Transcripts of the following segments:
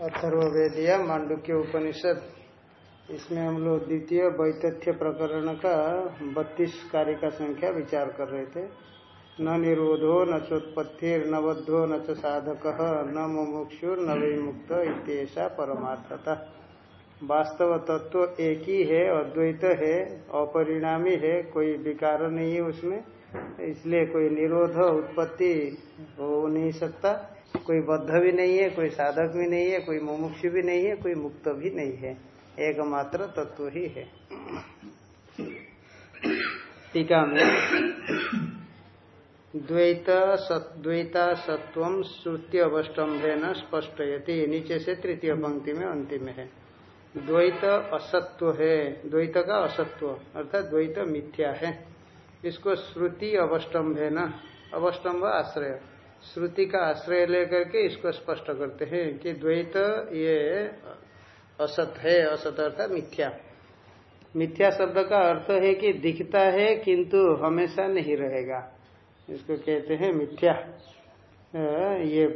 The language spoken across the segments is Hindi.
अथर्वेदिया मांडुक्य उपनिषद। इसमें हम लोग द्वितीय वैतथ्य प्रकरण का बत्तीस कार्य का संख्या विचार कर रहे थे। न निरोधो, न चोत्पत्तिर, न बद्धो न च साधक, न मुमुक्षु, न विमुक्त इतना परमार्थता। वास्तव तत्व एक ही है, अद्वैत है, अपरिणामी है, कोई विकार नहीं है उसमें। इसलिए कोई निरोध, उत्पत्ति हो नहीं सकता। कोई बद्ध भी नहीं है, कोई साधक भी नहीं है, कोई मुमुक्ष भी नहीं है, कोई मुक्त भी नहीं है। एकमात्र तत्व ही है। टीका में द्वैत सत्व श्रुति अवस्टम्भे न स्पष्टयति। नीचे से तृतीय पंक्ति में अंतिम है। द्वैत असत्व है। द्वैत का असत्व, अर्थात द्वैत मिथ्या है। इसको श्रुति अवस्टम्भे न अवस्टम्भ आश्रय। श्रुति का आश्रय लेकर के इसको स्पष्ट करते हैं कि द्वैत ये असत है, असत अर्थात मिथ्या। मिथ्या शब्द का अर्थ है कि दिखता है, किंतु हमेशा नहीं रहेगा। इसको कहते हैं मिथ्या। ये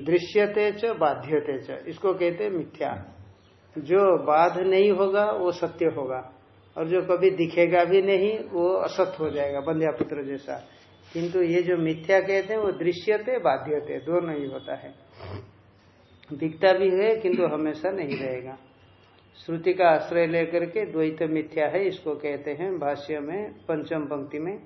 दृश्यते च, बाध्यते च, इसको कहते हैं मिथ्या। जो बाध नहीं होगा, वो सत्य होगा। और जो कभी दिखेगा भी नहीं, वो असत हो जाएगा बंध्या पुत्र जैसा। किंतु ये जो मिथ्या कहते हैं, वो दृश्यते, बाध्यते, दोनों ही होता है। दिखता भी है, किंतु हमेशा नहीं रहेगा। श्रुति का आश्रय लेकर के द्वैत मिथ्या है, इसको कहते हैं भाष्य में, पंचम पंक्ति में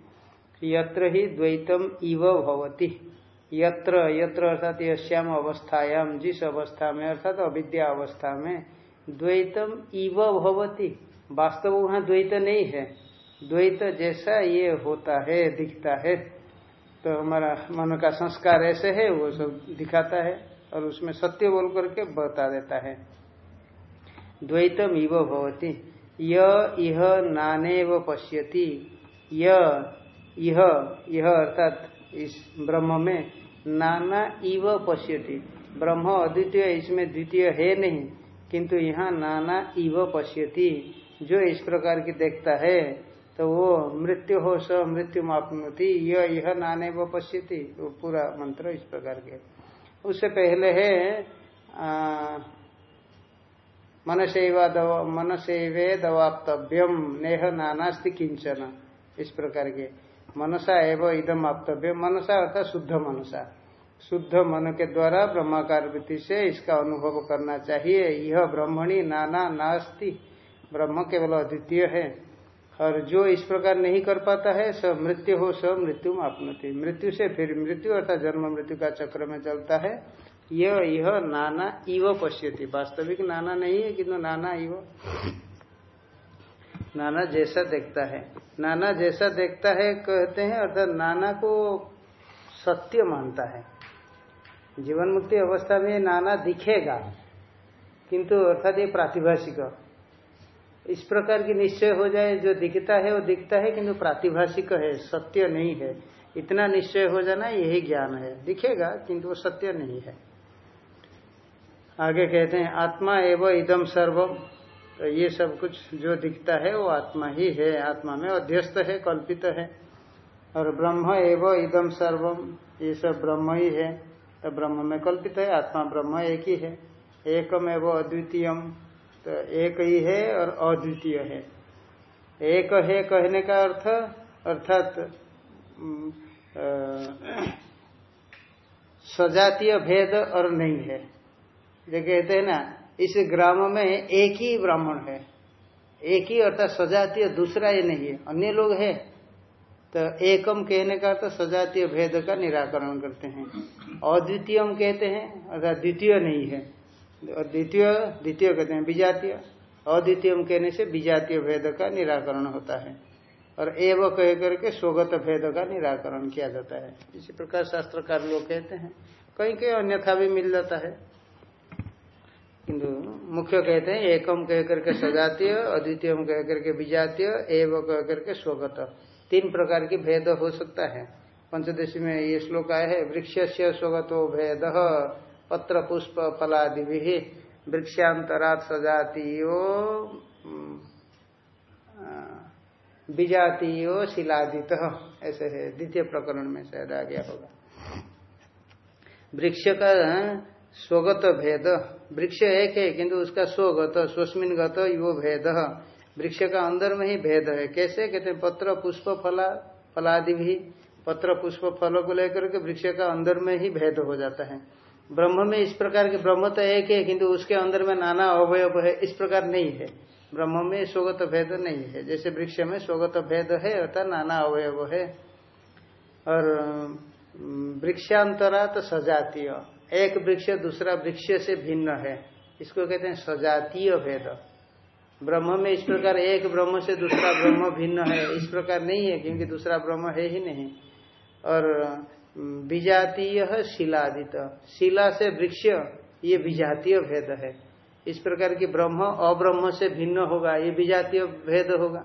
यत्र ही द्वैतम इव भवती। यत्र यत्र अर्थात यश्याम अवस्थायाम जिस अवस्था में, अर्थात अविद्या अवस्था में, द्वैतम इव भवती। वास्तव वहाँ द्वैत नहीं है। द्वैत जैसा ये होता है, दिखता है। तो हमारा मन का संस्कार ऐसे है, वो सब दिखाता है और उसमें सत्य बोल करके बता देता है। द्वैतम इव भवती। यह नाने व पश्यति। यह यह अर्थात इस ब्रह्म में नाना इव पश्यति। ब्रह्म अद्वितीय, इसमें द्वितीय है नहीं, किंतु यहाँ नाना इव पश्यति, जो इस प्रकार की देखता है। तो वो मृत्यु हो स मृत्यु मापनोती यह नाने व पश्यति, वो पूरा मंत्र इस प्रकार के। उससे पहले है मन मनसेवे दवाप्तव्यम नेह नानास्ति किंचन इस प्रकार के। मनसा एवं इदम आप्तव्य मनसा अर्थात शुद्ध मनसा। शुद्ध मन के द्वारा ब्रह्माकार वृत्ति से इसका अनुभव करना चाहिए। यह ब्रह्मणी नाना नास्ति, ब्रह्म केवल अद्वितीय है। और जो इस प्रकार नहीं कर पाता है, सब मृत्यु हो, सब मृत्यु आपनती। मृत्यु से फिर मृत्यु अर्थात जन्म मृत्यु का चक्र में चलता है। यह यह नाना इव पश्यति। वास्तविक नाना नहीं है, किंतु नाना इव। नाना जैसा देखता है। नाना जैसा देखता है, कहते हैं, अर्थात नाना को सत्य मानता है। जीवन मुक्ति अवस्था में नाना दिखेगा, किंतु अर्थात ये प्रातिभाषिक इस प्रकार की निश्चय हो जाए, जो दिखता है, वो दिखता है, किंतु प्रातिभाषिक है, सत्य नहीं है। इतना निश्चय हो जाना यही ज्ञान है। दिखेगा, किंतु वो सत्य नहीं है। आगे कहते हैं, आत्मा एवं इदम सर्वम तो ये सब कुछ जो दिखता है, वो आत्मा ही है। आत्मा में अध्यस्त है, कल्पित है। और ब्रह्म एवं इदम सर्वम ये सब ब्रह्म ही है। तो ब्रह्म में कल्पित है, आत्मा ब्रह्म एक ही है। एकम एवं अद्वितीयम। तो एक ही है और अद्वितीय है। एक है कहने का अर्थ, अर्थात सजातीय भेद और नहीं है। जो कहते हैं ना, इस ग्राम में एक ही ब्राह्मण है। एक ही अर्थात सजातीय, दूसरा ये नहीं है। अन्य लोग है। तो एकम कहने का तो सजातीय भेद का निराकरण करते हैं। अद्वितीयम कहते हैं, अर्थात द्वितीय नहीं है। द्वितीय द्वितीय कहते हैं विजातीय। अद्वितीय कहने से विजातीय भेद का निराकरण होता है। और एव कह करके स्वगत भेद का निराकरण किया जाता है। इसी प्रकार शास्त्रकार लोग कहते हैं। कहीं कहीं अन्यथा भी मिल जाता है। किंतु मुख्य कहते हैं एकम कह करके सजातीय, अद्वितीय कह करके विजातीय, एव कह करके स्वगत। तीन प्रकार की भेद हो सकता है। पंचदशी में ये श्लोक आया है वृक्ष से स्वगतो भेद। पत्र पुष्प फलादि भी वृक्षांतरात सजातीयो विजातीयो शिलादित। ऐसे है, द्वितीय प्रकरण में शायद आ गया होगा। वृक्ष का स्वगत भेद, वृक्ष एक है, किंतु उसका स्वगत स्वस्मिन गत यो भेद। वृक्ष का अंदर में ही भेद है। कैसे? कहते हैं पत्र पुष्प फला फलादि भी पत्र पुष्प फलों को लेकर के वृक्ष का अंदर में ही भेद हो जाता है। ब्रह्म में इस प्रकार के ब्रह्म तो एक है, किंतु उसके अंदर में नाना अवयव है, इस प्रकार नहीं है। ब्रह्म में स्वगत भेद नहीं है। जैसे वृक्ष में स्वगत भेद है, अर्थात नाना अवयव है। और वृक्षांतरा तो सजातीय। एक वृक्ष दूसरा वृक्ष से भिन्न है। इसको कहते हैं सजातीय भेद। ब्रह्म में इस प्रकार एक ब्रह्म से दूसरा ब्रह्म भिन्न है। इस प्रकार नहीं है, क्योंकि दूसरा ब्रह्म है ही नहीं। और विजातीय शिलादित। शिला से वृक्ष, ये विजातीय भेद है। इस प्रकार की ब्रह्म अब्रह्म से भिन्न होगा, ये विजातीय भेद होगा।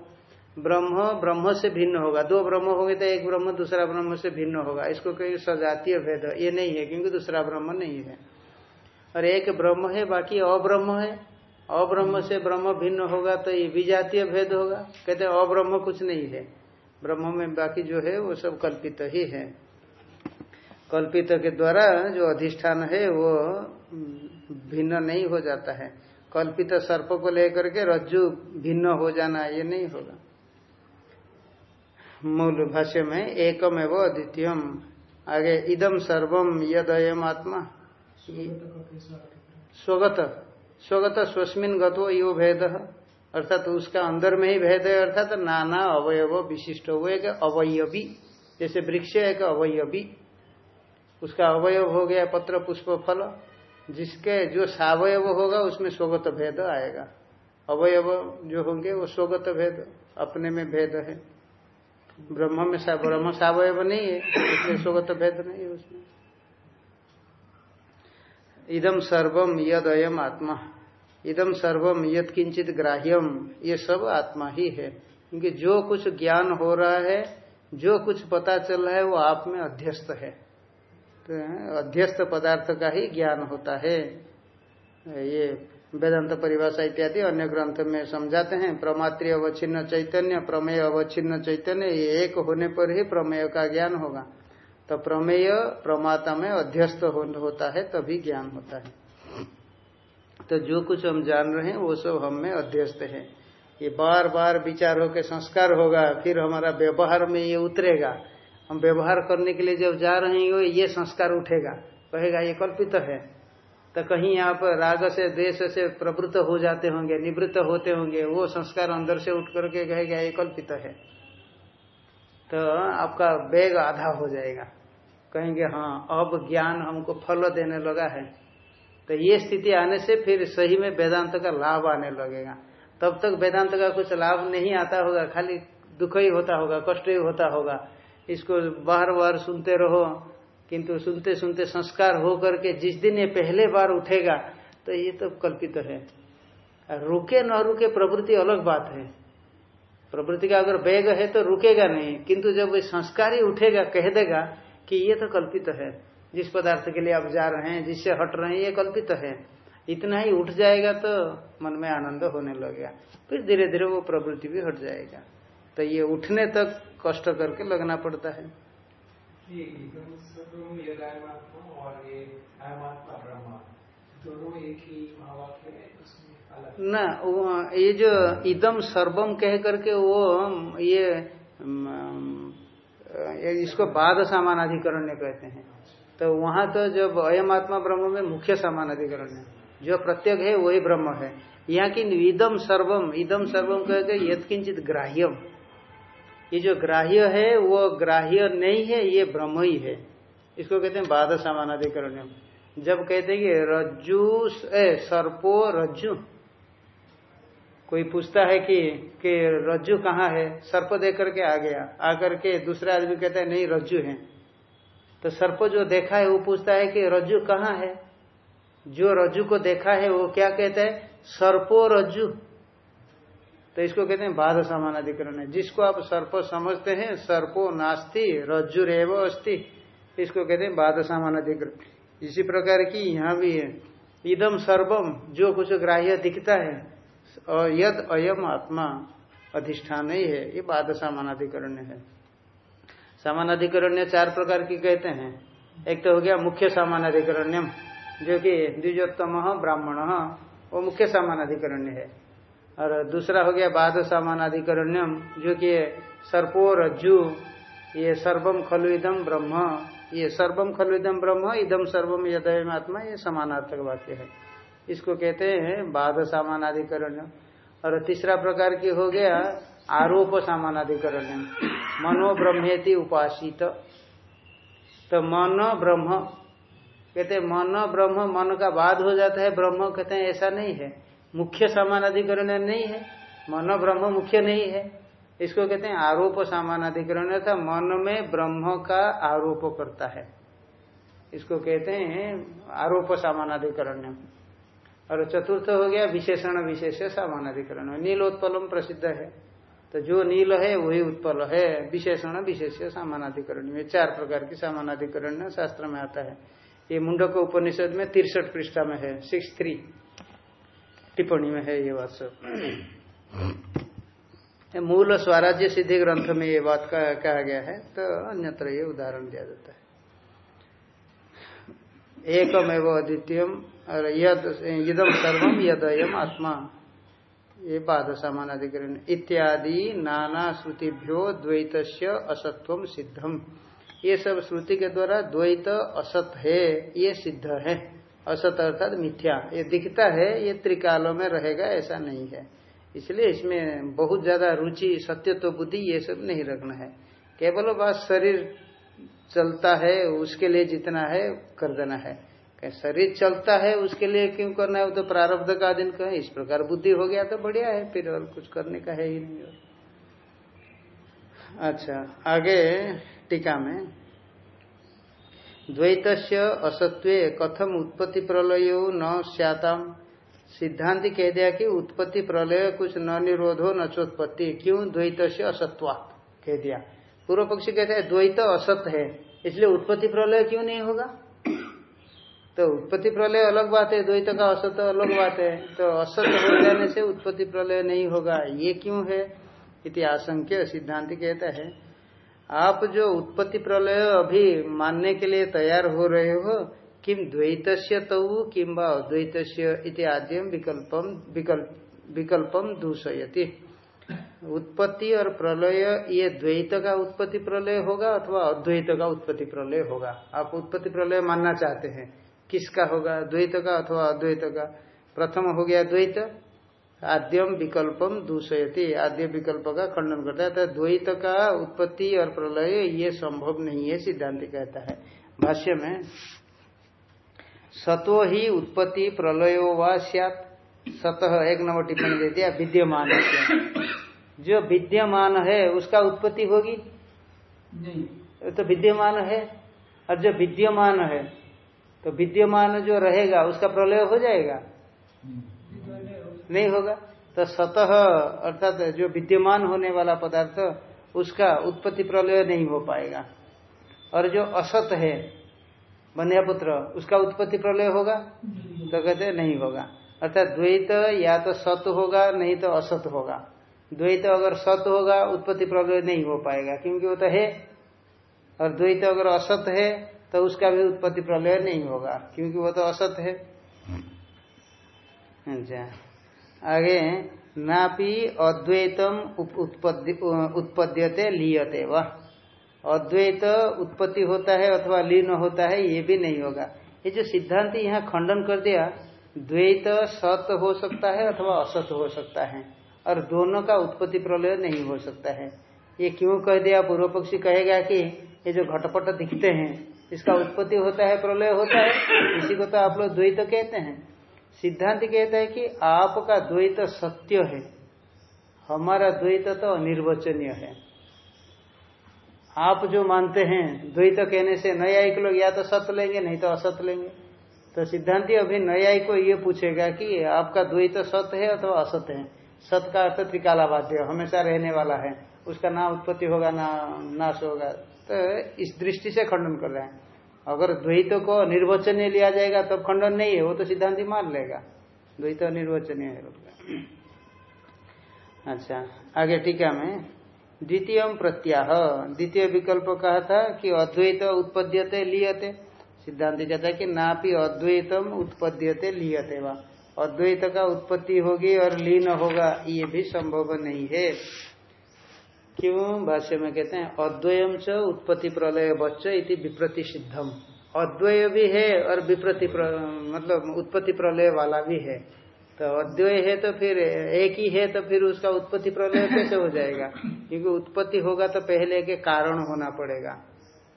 ब्रह्म ब्रह्म से भिन्न होगा। दो ब्रह्म होंगे तो एक ब्रह्म, दूसरा ब्रह्म से भिन्न होगा। इसको कहीं सजातीय भेद। ये नहीं है, क्योंकि दूसरा ब्रह्म नहीं है। और एक ब्रह्म है, बाकी अब्रह्म है। अब्रह्म से ब्रह्म भिन्न होगा तो ये विजातीय भेद होगा। कहते अब्रह्म कुछ नहीं है। ब्रह्म में बाकी जो है, वो सब कल्पित ही है। कल्पित के द्वारा जो अधिष्ठान है, वो भिन्न नहीं हो जाता है। कल्पित सर्प को लेकर के रज्जु भिन्न हो जाना, ये नहीं होगा। मूल भाष्य में एकम एवं अद्वितीयम आगे इदम सर्वम यद अयम आत्मा। स्वगत स्वगत स्वस्मिन गतो यो भेद। अर्थात तो उसका अंदर में ही भेद है, अर्थात तो नाना अवयव विशिष्ट वो एक अवयवी, जैसे वृक्ष एक अवयवी। उसका अवयव हो गया पत्र, पुष्प, फल, जिसके जो सावयव होगा उसमें स्वगत भेद आएगा। अवयव जो होंगे वो स्वगत भेद, अपने में भेद है। ब्रह्म में सा, ब्रह्म सावयव नहीं है, इसलिए स्वगत भेद नहीं है उसमें। इदम सर्वम यद अयम आत्मा। इदम सर्वम यद किंचित ग्राह्यम। ये सब आत्मा ही है। क्योंकि जो कुछ ज्ञान हो रहा है, जो कुछ पता चल रहा है, वो आप में अध्यस्त है। अध्यस्त पदार्थ का ही ज्ञान होता है। ये वेदांत परिभाषा इत्यादि अन्य ग्रंथ में समझाते हैं। प्रमात्र अवच्छिन्न चैतन्य, प्रमेय अवच्छिन्न चैतन्य, ये एक होने पर ही प्रमेय का ज्ञान होगा। तो प्रमेय प्रमाता में अध्यस्त होता है, तभी ज्ञान होता है। तो जो कुछ हम जान रहे हैं, वो सब हम में अध्यस्त है। ये बार बार विचार होकर संस्कार होगा, फिर हमारा व्यवहार में ये उतरेगा। हम व्यवहार करने के लिए जब जा रहे हैं, ये संस्कार उठेगा। कहेगा, ये कल्पित है। तो कहीं आप राग से, देश से प्रवृत्त हो जाते होंगे, निवृत्त होते होंगे, वो संस्कार अंदर से उठ करके कहेगा, ये कल्पित है। तो आपका वेग आधा हो जाएगा। कहेंगे हाँ अब ज्ञान हमको फल देने लगा है। तो ये स्थिति आने से फिर सही में वेदांत का लाभ आने लगेगा। तब तक वेदांत का कुछ लाभ नहीं आता होगा, खाली दुख ही होता होगा, कष्ट ही होता होगा। इसको बार बार सुनते रहो, किंतु सुनते सुनते संस्कार हो करके जिस दिन ये पहले बार उठेगा तो ये तो कल्पित है। रुके न रुके प्रवृत्ति अलग बात है। प्रवृत्ति का अगर वेग है तो रुकेगा नहीं, किंतु जब संस्कार ही उठेगा, कह देगा कि ये तो कल्पित है। जिस पदार्थ के लिए आप जा रहे हैं, जिससे हट रहे हैं, ये कल्पित है। इतना ही उठ जाएगा तो मन में आनंद होने लगेगा। फिर धीरे धीरे वो प्रवृत्ति भी हट जाएगा। तो ये उठने तक कष्ट करके लगना पड़ता है। ना ये जो इदम सर्वम कह करके वो ये इसको बाद सामानाधिकरण कहते हैं। तो वहाँ तो जब अयमात्मा ब्रह्म में मुख्य सामानाधिकरण है। जो प्रत्येक है वही ब्रह्म है। यहाँ की इदम सर्वम इदम सर्वम कह के यथकिंचित ग्राह्यम। ये जो ग्राह्य है, वो ग्राह्य नहीं है, ये ब्रह्म ही है। इसको कहते हैं बाद सामानाधिकरण जब कहते हैं कि रज्जु सर्पो रज्जु। कोई पूछता है कि कि रज्जु कहाँ है? सर्प देख करके आ गया। आकर के दूसरा आदमी कहता है, नहीं, रज्जु है। तो सर्प जो देखा है, वो पूछता है कि रज्जु कहाँ है? जो रज्जु को देखा है, वो क्या कहता है? सर्पो रज्जु। तो इसको कहते हैं बाध समान अधिकरण है। जिसको आप सर्प समझते हैं, सर्पो नास्ति रज्जु रेव अस्थि इसको कहते हैं बाध समान अधिकरण इसी प्रकार की यहाँ भी है। इदम सर्वम जो कुछ ग्राह्य दिखता है यद अयम आत्मा अधिष्ठान ही है, ये बाद बाध सामानाधिकरण है। सामानाधिकरण्य चार प्रकार की कहते हैं। एक तो हो गया मुख्य सामानाधिकरण्यम, जो कि द्विजोत्तम ब्राह्मण, वो मुख्य सामानाधिकरण्य है। और दूसरा हो गया बाद बाध सामानाधिकरण्यम, जो कि सर्पो रज्जु, ये सर्वम खलु इदम ब्रह्म, ये सर्वम खलु इदम ब्रह्म इदम सर्वम यदय आत्मा, ये समानार्थक वाक्य है। इसको कहते हैं बाध सामानाधिकरण और तीसरा प्रकार की हो गया आरोप सामानाधिकरण मनो ब्रह्मेति उपासित। तो मन ब्रह्म, कहते हैं मन ब्रह्म, मन का बाद हो जाता है, ब्रह्म कहते हैं ऐसा नहीं है। मुख्य सामानाधिकरण नहीं है, मन ब्रह्म मुख्य नहीं है। इसको कहते हैं आरोप सामानाधिकरण था मन में ब्रह्म का आरोप करता है। इसको कहते हैं आरोप सामानाधिकरण और चतुर्थ हो गया विशेषण, विशेष सामानाधिकरण नीलोत्पलम प्रसिद्ध है। तो जो नील है, वही उत्पल है। विशेषण, विशेष सामानाधिकरण में चार प्रकार की सामानाधिकरण शास्त्र में आता है। ये मुंडक उपनिषद में तिरसठ पृष्ठा में है। सिक्स थ्री टिप्पणी में है ये बात सब। मूल स्वराज्य सिद्धि ग्रंथ में ये बात कहा गया है तो अन्यत्र ये उदाहरण दिया जाता है। एकमेव अद्वितीयम और यद इदम सर्वम यदयम आत्मा ये पाद सामानाधिकरण। इत्यादि नाना श्रुतिभ्यो द्वैत असत्व सिद्धम ये सब श्रुति के द्वारा द्वैत असत है, ये सिद्ध है। असत अर्थात मिथ्या। ये दिखता है, ये त्रिकालों में रहेगा, ऐसा नहीं है। इसलिए इसमें बहुत ज़्यादा रुचि सत्य तो बुद्धि, ये सब नहीं रखना है। केवल बस शरीर चलता है, उसके लिए जितना है, कर देना है। शरीर चलता है, उसके लिए क्यों करना है? वो तो प्रारब्ध का दिन का इस प्रकार बुद्धि हो गया तो बढ़िया है, फिर और कुछ करने का है ही नहीं अच्छा आगे टीका में। द्वैत असत्व कथम उत्पत्ति प्रलयो न सताम सिद्धांत कह दिया कि उत्पत्ति प्रलय कुछ न निरोधो न चोत्पत्ति। क्यों द्वैत से कह दिया पूर्व पक्षी कहते हैं, द्वैत असत है। इसलिए उत्पत्ति प्रलय क्यों नहीं होगा? तो उत्पत्ति प्रलय अलग बात है, द्वैत का असत अलग बात है। तो असत हो जाने से उत्पत्ति प्रलय नहीं होगा। ये क्यों है? इति आशंक्य सिद्धांत कहता है। आप जो उत्पत्ति प्रलय अभी मानने के लिए तैयार हो रहे हो किम द्वैत तौ किम अद्वैत इत्याद्यम विकल्पम विकल्प विकल्पम दूषयति। उत्पत्ति और प्रलय, ये द्वैत का उत्पत्ति प्रलय होगा अथवा अद्वैत का उत्पत्ति प्रलय होगा? आप उत्पत्ति प्रलय मानना चाहते हैं। किसका होगा? द्वैत का अथवा अद्वैत का? प्रथम हो गया द्वैत आद्यम विकल्पम दूषयति। आद्य विकल्प का खंडन करता है। तो द्वैत का उत्पत्ति और प्रलय ये संभव नहीं है सिद्धांत कहता है। भाष्य में सत्व ही उत्पत्ति प्रलयो व सतह एक नंबर टिप्पणी दे दिया विद्यमान जो विद्यमान है उसका उत्पत्ति होगी? नहीं। तो विद्यमान है। और जो विद्यमान है तो विद्यमान जो रहेगा उसका प्रलय हो जाएगा? नहीं होगा। तो सतह अर्थात जो विद्यमान होने वाला पदार्थ उसका उत्पत्ति प्रलय नहीं हो पाएगा। और जो असत है बनिया पुत्र उसका उत्पत्ति प्रलय होगा? तो कहते नहीं होगा। अर्थात द्वैत या तो सत होगा नहीं तो असत होगा। द्वैत अगर सत होगा उत्पत्ति प्रलय नहीं हो पाएगा क्योंकि वो तो है। और द्वैत अगर असत है तो उसका भी उत्पत्ति प्रलय नहीं होगा क्योंकि वो तो असत है। अच्छा। आगे, नापी अद्वैतम उत्पद्यते, लियते वह अद्वैत उत्पत्ति होता है अथवा लीन होता है, ये भी नहीं होगा। ये जो सिद्धांत यहाँ खंडन कर दिया, द्वैत सत हो सकता है अथवा असत हो सकता है, और दोनों का उत्पत्ति प्रलय नहीं हो सकता है। ये क्यों कह दिया? पूर्व पक्षी कहेगा कि ये जो घटपट दिखते हैं, इसका उत्पत्ति होता है, प्रलय होता है, इसी को तो आप लोग द्वैत कहते हैं। सिद्धांत कहता है कि आपका द्वैत सत्य है। हमारा द्वैत तो अनिर्वचनीय है। आप जो मानते हैं, द्वैत कहने से न्यायिक लोग या तो सत लेंगे, नहीं तो असत लेंगे। तो सिद्धांति अभी न्यायिक को ये पूछेगा कि आपका द्वैत सत है अथवा असत है? सत का अर्थ त्रिकालाबाध्य हमेशा रहने वाला है। उसका ना उत्पत्ति होगा, ना नाश होगा। तो इस दृष्टि से खंडन कर रहे हैं। अगर द्वैत को निर्वचनीय लिया जाएगा, तब तो खंडन नहीं है, वो तो सिद्धांति मान लेगा। द्वैत निर्वचनीय है अच्छा आगे टीका में, द्वितीय प्रत्याह। द्वितीय विकल्प कहा था कि अद्वैत उत्पद्यते लियते। सिद्धांत कहता है कि ना भी अद्वैतम उत्पद्यते लियते वा। अद्वैत का उत्पत्ति होगी और लीन होगा, ये भी संभव नहीं है। क्यों भाष्य में कहते हैं अद्वयम च उत्पत्ति प्रलय बच्च इति विप्रति सिद्धम अद्वय भी है और विप्रति मतलब उत्पत्ति प्रलय वाला भी है। तो अद्वय है तो फिर एक ही है तो फिर उसका उत्पत्ति प्रलय कैसे हो जाएगा? क्योंकि उत्पत्ति होगा तो पहले के कारण होना पड़ेगा।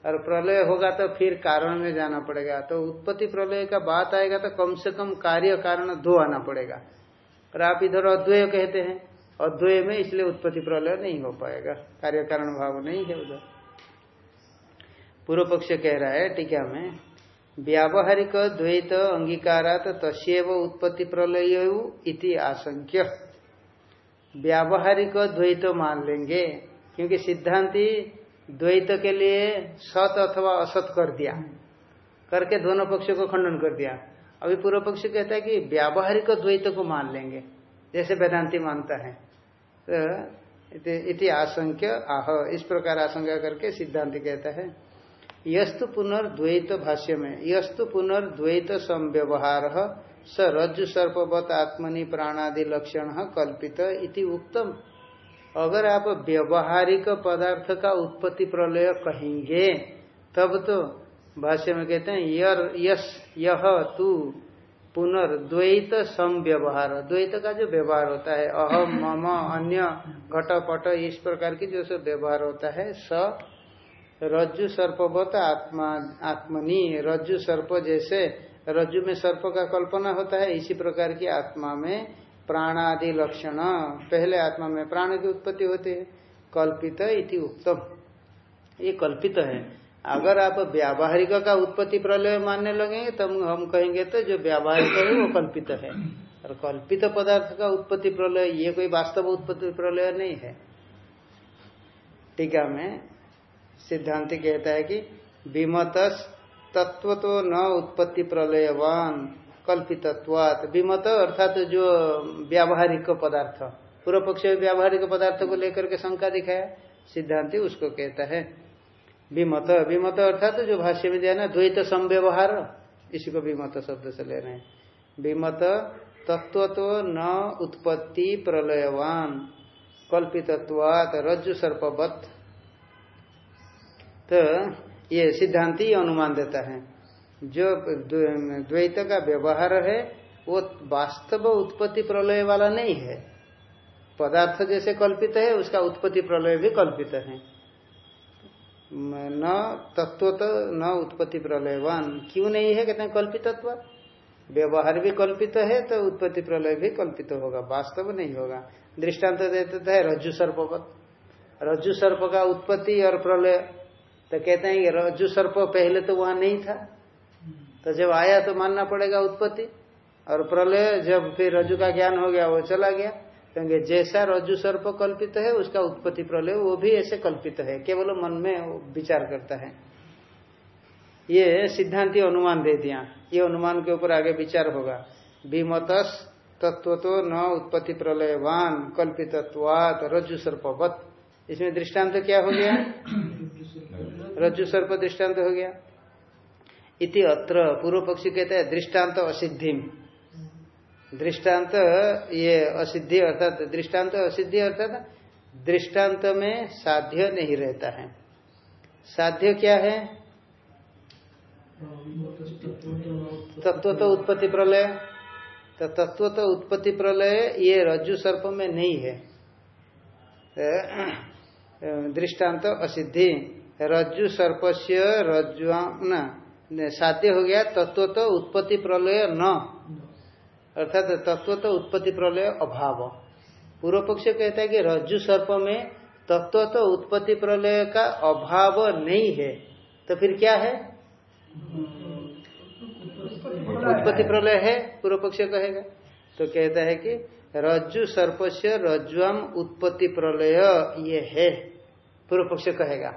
और प्रलय होगा तो फिर कारण में जाना पड़ेगा। तो उत्पत्ति प्रलय का बात आएगा तो कम से कम कार्य कारण दो आना पड़ेगा। और आप इधर अद्वय कहते हैं। अद्वय में इसलिए उत्पत्ति प्रलय नहीं हो पाएगा। कार्य कारण भाव नहीं है उधर। पूर्व पक्ष कह रहा है, टीका में, व्यावहारिक द्वैत अंगीकारात तस्व उत्पत्ति प्रलय इति आशंक्य। व्यावहारिक द्वैत मान लेंगे, क्योंकि सिद्धांति द्वैत के लिए सत अथवा असत कर दिया। करके दोनों पक्षों को खंडन कर दिया। अभी पूर्व पक्ष कहता है कि व्यावहारिक द्वैत को मान लेंगे। जैसे वेदांति मानता है। तो इति आशंक्य, आह, इस प्रकार आशंका करके सिद्धांत कहता है, यस्तु पुनर्द्वैत भाष्य में यस्तु पुनर्द्वैत संव्यवहार स रज्जु सर्पवत आत्मनि प्राणादि लक्षण कल्पित इति उक्तम। अगर आप व्यवहारिक पदार्थ का उत्पत्ति प्रलय कहेंगे, तब तो भाष्य में कहते हैं, यर, यस यह तू पुनर्द्वैत संव्यवहार द्वैत का जो व्यवहार होता है, अहम, मम, अन्य घट पट इस प्रकार की जो सब व्यवहार होता है, स, रज्जु सर्पवत आत्मा, आत्मनि। रज्जु, सर्प जैसे, रज्जु में सर्प का कल्पना होता है, इसी प्रकार की आत्मा में प्राणादि लक्षण। पहले आत्मा में प्राण की उत्पत्ति होती है, कल्पित इति उत्तम। ये कल्पित है। अगर आप व्यावहारिक का उत्पत्ति प्रलय मानने लगेंगे तब हम कहेंगे तो जो व्यावहारिक है, वो कल्पित है। और कल्पित पदार्थ का उत्पत्ति प्रलय, ये कोई वास्तव उत्पत्ति प्रलय नहीं है। टीका में सिद्धांति कहता है कि विमत तत्व तो न उत्पत्ति प्रलयवान, कल्पितत्वात। विमत अर्थात जो व्यावहारिक पदार्थ पूर्व पक्ष व्यावहारिक पदार्थ को लेकर के शंका दिखाया, सिद्धांति उसको कहता है। विमत विमत अर्थात जो भाष्य में दिया ना, द्वैत संव्यवहार, इसी को विमत शब्द से ले रहे हैं। विमत तत्व तो न उत्पत्ति प्रलयवान, कल्पितत्वात रज्जु सर्पवत। तो ये सिद्धांति अनुमान देता है। जो द्वैत का व्यवहार है, वो वास्तव उत्पत्ति प्रलय वाला नहीं है। पदार्थ जैसे कल्पित है, उसका उत्पत्ति प्रलय भी कल्पित है। न तत्व तो न उत्पत्ति प्रलयवान। क्यों नहीं है कहते हैं कल्पितत्व? व्यवहार भी कल्पित है तो उत्पत्ति प्रलय भी कल्पित होगा, वास्तव नहीं होगा। दृष्टांत देते है रज्जु सर्पवत। रज्जु सर्प का उत्पत्ति और प्रलय तो कहते हैं रज्जु सर्प पहले तो वहाँ नहीं था। तो जब आया तो मानना पड़ेगा उत्पत्ति। और प्रलय जब फिर रजु का ज्ञान हो गया, वो चला गया। क्योंकि जैसा रज्जु सर्प कल्पित है, उसका उत्पत्ति प्रलय, वो भी ऐसे कल्पित है। केवल मन में विचार करता है। ये सिद्धांति अनुमान दे दिया। ये अनुमान के ऊपर आगे विचार होगा। विमतस तत्व तो न उत्पत्ति प्रलयवान, कल्पितत्वात रज्जु सर्पवत। इसमें दृष्टांत क्या हो गया? रज्जु सर्प दृष्टांत हो गया। इति अत्र पूर्व पक्षी कहते हैं दृष्टांत असिद्धि दृष्टांत, ये असिद्धि अर्थात दृष्टांत असिद्धि अर्थात दृष्टांत में साध्य नहीं रहता है। साध्य क्या है? तत्व तो उत्पत्ति प्रलय। तो तत्व तो उत्पत्ति प्रलय, ये रज्जु सर्प में नहीं है। दृष्टांत असिद्धि। रज्जु सर्प से रज्जुआ साध्य हो गया, तत्व तो उत्पत्ति प्रलय न। अर्थात तत्व तो उत्पत्ति प्रलय, अभाव। पूर्व पक्ष कहता है कि रज्जु सर्प में तत्व तो उत्पत्ति प्रलय का अभाव नहीं है। तो फिर क्या है? उत्पत्ति प्रलय है, पूर्व पक्ष कहेगा। तो कहता है कि रज्जु सर्प से रज्जुआम उत्पत्ति प्रलय, ये है। पूर्व पक्ष कहेगा।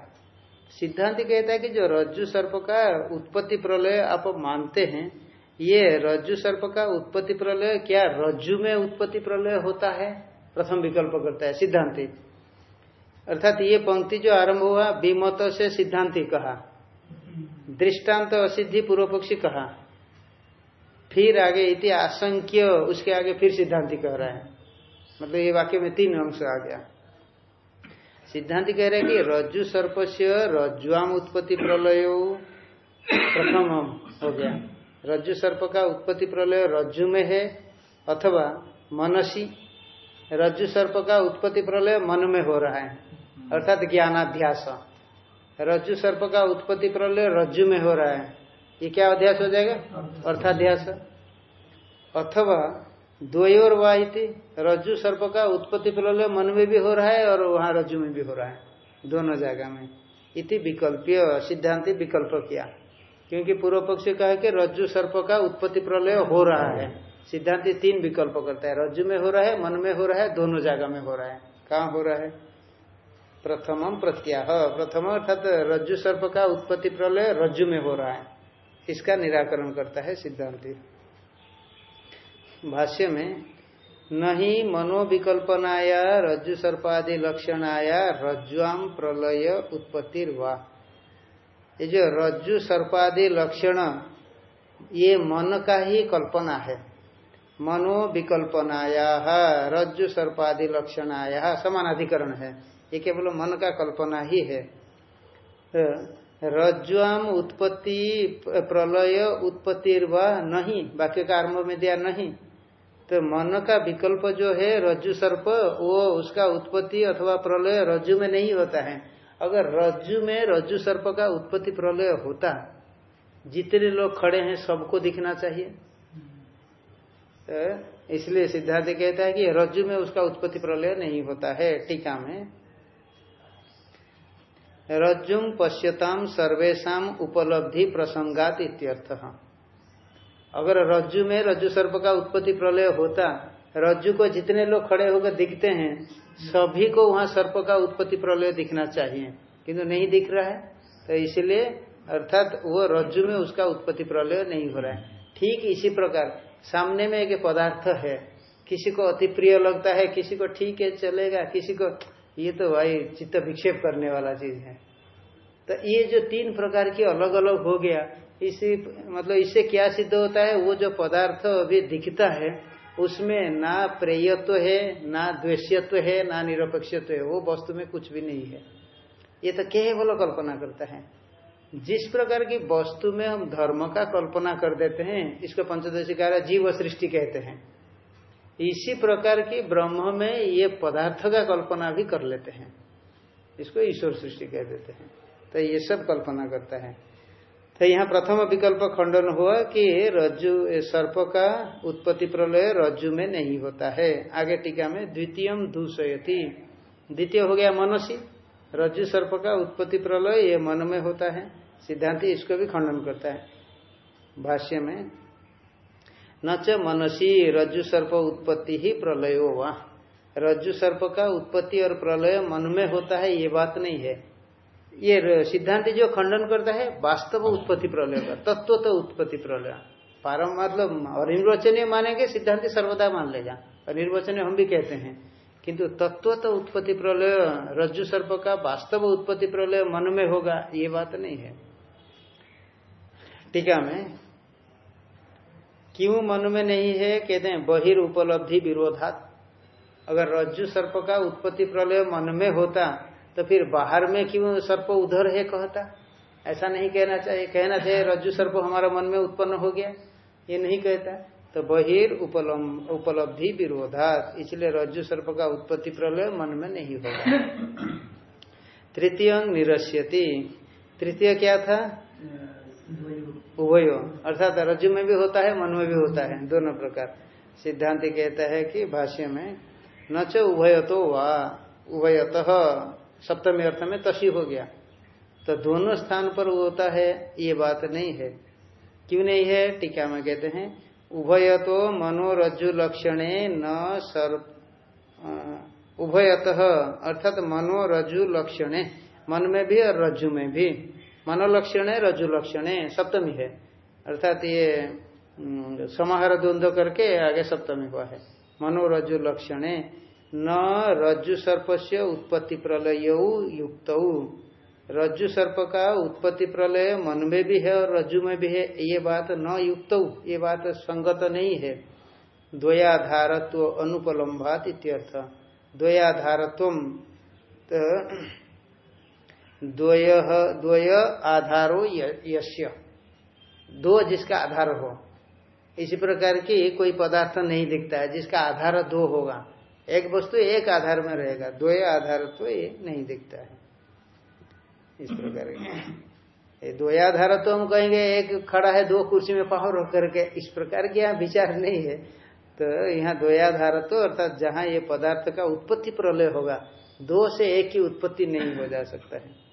सिद्धांत कहता है कि जो रज्जु सर्प का उत्पत्ति प्रलय आप मानते हैं ये रज्जु सर्प का उत्पत्ति प्रलय, क्या रज्जु में उत्पत्ति प्रलय होता है? प्रथम विकल्प करता है, सिद्धांति। अर्थात ये पंक्ति जो आरंभ हुआ, विमत से सिद्धांति कहा। दृष्टांत असिद्धि पूर्व पक्षी कहा। फिर आगे इति आशंक्य, उसके आगे फिर सिद्धांति कह रहा है। मतलब ये वाक्य में तीन अंश आ गया। सिद्धांति कह रहे हैं कि रज्जु सर्प से उत्पत्ति प्रलय प्रथम हो गया। रज्जु सर्प का उत्पत्ति प्रलय रज्जु में है अथवा मनसी। रज्जु सर्प का उत्पत्ति प्रलय मन में हो रहा है। अर्थात ज्ञानाध्यास। रज्जु सर्प का उत्पत्ति प्रलय रज्जु में हो रहा है। ये क्या अध्यास हो जाएगा? अर्थाध्यास। अथवा द्वयोर वाहिति रज्जु सर्प का उत्पत्ति प्रलय मन में भी हो रहा है और वहाँ रज्जु में भी हो रहा है। दोनों जगह में। इति विकल्पीय सिद्धांति विकल्प किया। क्योंकि पूर्व पक्षी कहा कि रज्जु सर्प का उत्पत्ति प्रलय हो रहा है। सिद्धांति तीन विकल्प करता है। रज्जु में हो रहा है, मन में हो रहा है, दोनों जगह में हो रहा है। कहाँ हो रहा है? प्रथम प्रत्याह प्रथम अर्थात रज्जु सर्प का उत्पत्ति प्रलय रज्जु में हो रहा है। इसका निराकरण करता है? सिद्धांति। भाष्य में, नहीं मनोविकल्पनाया, रज्जु सर्पादि लक्षणाया रज्जुआम प्रलय उत्पत्ति ये जो रज्जु, सर्पादि, लक्षण, ये मन का ही कल्पना है। मनोविकल्पनाया रज्जु, सर्पादि लक्षण लक्षणाया समानाधिकरण है। ये केवल मन का कल्पना ही है। रज्जुआम उत्पत्ति, प्रलय उत्पत्ति नहीं, वाक्य का आरंभ में दिया नहीं। तो मन का विकल्प जो है, रज्जु, सर्प, वो उसका उत्पत्ति अथवा प्रलय रज्जु में नहीं होता है। अगर रज्जु में रज्जु सर्प का उत्पत्ति प्रलय होता जितने लोग खड़े हैं सबको दिखना चाहिए। तो इसलिए सिद्धार्थ कहता है कि रज्जु में उसका उत्पत्ति प्रलय नहीं होता है टीका में। रज्जुम पश्यताम सर्वेशा उपलब्धि प्रसंगात इत्यर्थ। अगर रज्जु में रज्जु सर्प का उत्पत्ति प्रलय होता रज्जु को जितने लोग खड़े होकर दिखते हैं सभी को वहाँ सर्प का उत्पत्ति प्रलय दिखना चाहिए। किंतु नहीं दिख रहा है तो इसलिए अर्थात वो रज्जु में उसका उत्पत्ति प्रलय नहीं हो रहा है। ठीक इसी प्रकार, सामने में एक पदार्थ है, किसी को अति प्रिय लगता है, किसी को ठीक है, चलेगा, किसी को, ये तो भाई चित्त विक्षेप करने वाला चीज़ है। तो ये जो तीन प्रकार की अलग अलग हो गया, इसी मतलब इससे क्या सिद्ध होता है, वो जो पदार्थ अभी दिखता है उसमें ना प्रेयत्व है, ना द्वेष्यत्व है, ना निरपेक्षत्व है, वो वस्तु में कुछ भी नहीं है। ये तो केवल कल्पना करता है। जिस प्रकार की वस्तु में हम धर्म का कल्पना कर देते हैं, इसको पंचदशी कार्य जीव सृष्टि कहते हैं। इसी प्रकार की ब्रह्म में ये पदार्थ का कल्पना भी कर लेते हैं। इसको ईश्वर सृष्टि कह देते हैं। तो ये सब कल्पना करता है। तो यहाँ प्रथम विकल्प खंडन हुआ कि रज्जु सर्प का उत्पत्ति प्रलय रज्जु में नहीं होता है। आगे टीका में द्वितीय दूषयती। द्वितीय हो गया मनसी। रज्जु, सर्प का उत्पत्ति प्रलय ये मन में होता है। सिद्धांति इसको भी खंडन करता है। भाष्य में, न च मनसी रज्जु, सर्प उत्पत्ति ही प्रलय हुआ रज्जु, सर्प का उत्पत्ति और प्रलय मन में होता है, ये बात नहीं है। ये सिद्धांत जो खंडन करता है, वास्तव उत्पत्ति प्रलय का तत्व तो उत्पत्ति प्रलय। पारम मतलब अनिर्वचनीय मानेंगे, सिद्धांत सर्वदा मान लेगा। अनिर्वचनीय हम भी कहते हैं, किंतु तत्व तो उत्पत्ति प्रलय, रज्जु सर्प का वास्तव उत्पत्ति प्रलय मन में होगा, ये बात नहीं है। टीका में, क्यों मन में नहीं है, कहते हैं बहिर उपलब्धि विरोधात। अगर रज्जु सर्प का उत्पत्ति प्रलय मन में होता तो फिर बाहर में क्यों सर्प उधर है कहता? ऐसा नहीं कहना चाहिए। कहना चाहिए रज्जु सर्प हमारा मन में उत्पन्न हो गया। ये नहीं कहता। तो बहिर उपलब्धि विरोधात। इसलिए रज्जु सर्प का उत्पत्ति प्रलय मन में नहीं होगा। तृतीय निरस्यति। तृतीय क्या था? उभयो। अर्थात रज्जु में भी होता है मन में भी होता है। दोनों प्रकार। सिद्धांत कहता है कि भाष्य में न च उभय तो वाह उभयत। सप्तमी अर्थ में तसी हो गया। तो दोनों स्थान पर होता है, ये बात नहीं है। क्यों नहीं है? टीका में कहते हैं उभय तो मनोरज्जु लक्षण न सर्प उभयत, अर्थात मनोरज्जु लक्षण मन में भी और रज्जु में भी। मनोलक्षण रज्जु लक्षण सप्तमी है। अर्थात ये समाहार द्वंद्व करके आगे सप्तमी हुआ है। मनोरज्जु लक्षणे न रज्जु सर्प से उत्पत्ति प्रलय युक्त। रज्जु सर्प का उत्पत्ति प्रलय मन में भी है और रज्जु में भी है, ये बात न युक्त, ये बात संगत नहीं है। द्वयाधारत्व अनुपलम्भात इत्यर्थ। द्वयाधारत्व द्वय आधारो यश्य दो जिसका आधार हो। इसी प्रकार की कोई पदार्थ नहीं दिखता है, जिसका आधार दो होगा। एक वस्तु एक आधार में रहेगा, दो आधार तो ये नहीं दिखता है। इस प्रकार ये दो आधार तो हम कहेंगे, एक खड़ा है, दो कुर्सी में पावर रख करके, इस प्रकार की यहाँ विचार नहीं है। तो यहाँ द्वयाधार तो अर्थात जहाँ ये पदार्थ का उत्पत्ति प्रलय होगा, दो से एक की उत्पत्ति नहीं हो जा सकता है।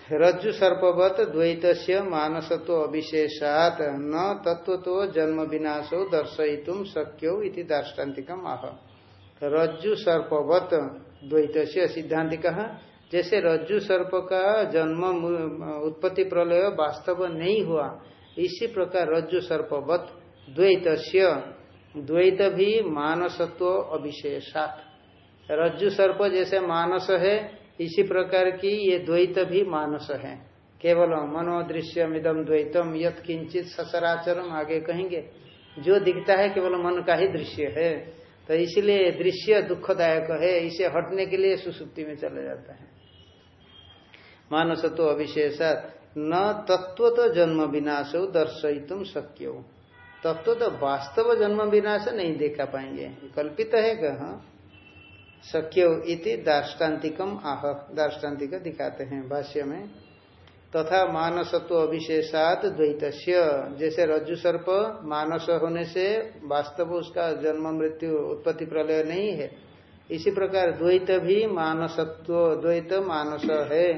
रज्जु सर्पवत द्वैत मानसत्व अविशेषात न तत्व तो जन्म विनाशो दर्शयितुम शक्यो इति दार्ष्टान्तिकम आह। रज्जु सर्पवत द्वैत सिद्धांति कहा। जैसे रज्जु सर्प का जन्म उत्पत्ति प्रलय वास्तव नहीं हुआ, इसी प्रकार रज्जु सर्पवत द्वैत द्वैत भी मानसत्व अविशेषात। रज्जु सर्प जैसे मानस है, इसी प्रकार की ये द्वैत भी मानस है। केवल मनोदृश्यम इदम द्वैतम यथ किंचित ससराचरम आगे कहेंगे। जो दिखता है केवल मन का ही दृश्य है। तो इसलिए दृश्य दुखदायक है, इसे हटने के लिए सुसुप्ति में चला जाता है। मानस तो अविशेषात न तत्व तो जन्म विनाश हो दर्शयितुम शक्य। हो तत्व तो वास्तव जन्म विनाश नहीं देखा पाएँगे। कल्पित है कहा, शक्य इति दार्ष्टान्तिकम आह दार्ष्टान्तिक दिखाते हैं भाष्य में। तथा मानसत्व अविशेषात द्वैत जैसे रज्जु सर्प मानस होने से वास्तव उसका जन्म, मृत्यु, उत्पत्ति, प्रलय नहीं है। इसी प्रकार द्वैत भी मानसत्व, द्वैत मानस है।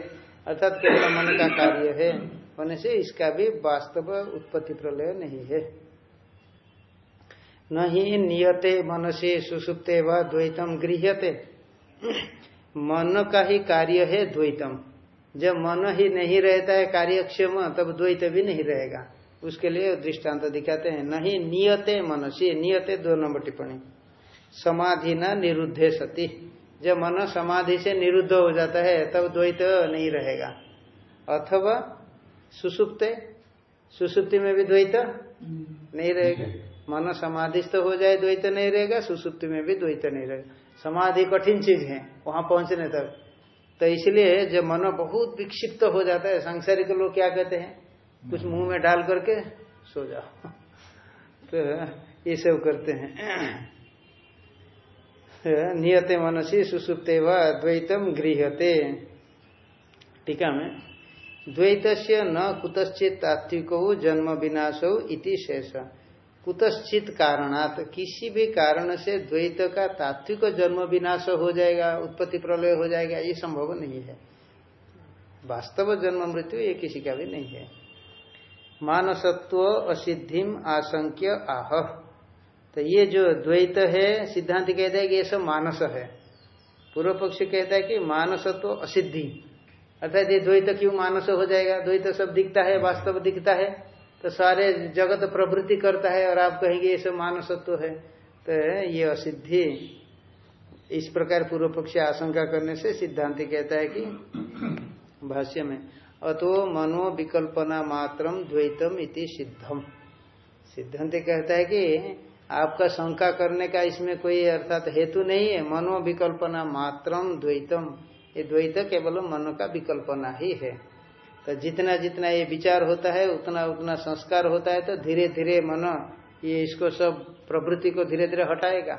अर्थात केवल मन का कार्य है। होने से इसका भी वास्तव उत्पत्ति, प्रलय नहीं है। न ही नियते मन से सुसुप्ते व द्वैतम गृहते मन का ही कार्य है द्वैतम। जब मन ही नहीं रहता है कार्यक्षम, तब द्वैत भी नहीं रहेगा। उसके लिए दृष्टांत दिखाते हैं। नहीं नियते मन से नियते दो नंबर टिप्पणी। समाधि न निरुद्धे सती। जब मन समाधि से निरुद्ध हो जाता है, तब द्वैत नहीं रहेगा। अथवा सुसुप्ते, सुसुप्ति में भी द्वैत नहीं रहेगा। मन समाधिस्थ हो जाए, द्वैत नहीं रहेगा। सुसुप्ति में भी द्वैत नहीं रहेगा। समाधि कठिन चीज़ है, वहाँ पहुँचने तक। तो इसलिए जब मन बहुत विक्षिप्त हो जाता है सांसारिक लोग क्या कहते हैं? कुछ मुँह में डाल करके सो जाओ। तो ये सब करते हैं। नियते मनसी सुसुप्ते व द्वैतम गृहते टीका में द्वैत न कुतश्चित तात्विक जन्म विनाशो इति शेष। कुतश्चित कारणात किसी भी कारण से द्वैत का तात्विक जन्म विनाश हो जाएगा, उत्पत्ति प्रलय हो जाएगा, ये संभव नहीं है। वास्तव जन्म मृत्यु ये किसी का भी नहीं है। मानसत्व असिद्धिम आशंक्य आह। तो ये जो द्वैत है, सिद्धांत कहता है कि ये सब मानस है। पूर्व पक्ष कहता है कि मानसत्व असिद्धि। अर्थात ये द्वैत क्यों मानस हो जाएगा? द्वैत सब दिखता है, वास्तव दिखता है। तो सारे जगत प्रवृत्ति करता है और आप कहेंगे ये सब मानसत्व है। तो ये असिद्धि। इस प्रकार पूर्व पक्षी आशंका करने से सिद्धांति कहता है कि भाष्य में, अतो मनो विकल्पना मात्रम द्वैतम इति सिद्धम। सिद्धांति कहता है कि आपका शंका करने का इसमें कोई अर्थात हेतु नहीं है। मनो विकल्पना मात्रम द्वैतम। ये द्वैत केवल मनो का विकल्पना ही है। तो जितना जितना ये विचार होता है, उतना उतना संस्कार होता है तो धीरे धीरे मन ये इसको सब प्रवृत्ति को धीरे धीरे हटाएगा।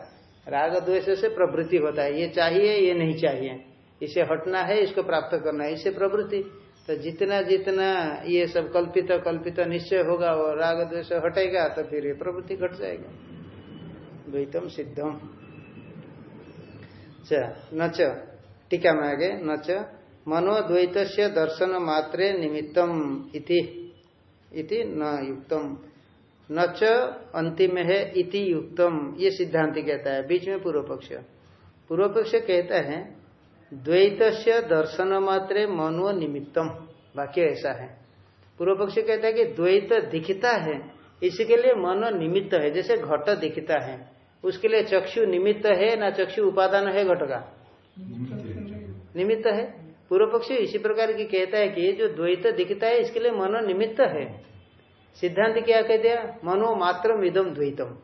राग द्वेष से प्रवृत्ति होता है। ये चाहिए, ये नहीं चाहिए। इसे हटना है, इसको प्राप्त करना है। इसे प्रवृत्ति। तो जितना जितना ये सब कल्पित कल्पित निश्चय होगा और राग द्वेष हटेगा तो फिर ये प्रवृत्ति घट जाएगा। द्वैतम सिद्धम। न टीका में आगे, न मनोद्वैत दर्शन मात्रे निमित्तम इति। इति न युक्तम। न च अंतिम है इति युक्तम। ये सिद्धांति कहता है बीच में पूर्व पक्ष पूर्व पक्ष कहता है द्वैत दर्शन मात्रे मनो निमित्तम। वाक्य ऐसा है। पूर्व पक्ष कहता है कि द्वैत दिखता है इसके लिए मनो निमित्त है। जैसे घट दिखता है उसके लिए चक्षु निमित्त है ना चक्षु उपादान है घट का? निमित्त है? पूर्व पक्षी इसी प्रकार की कहता है कि जो द्वैत दिखता है, इसके लिए मनो निमित्त है। सिद्धांत क्या कह दिया? मनो मात्र इदम द्वैतम।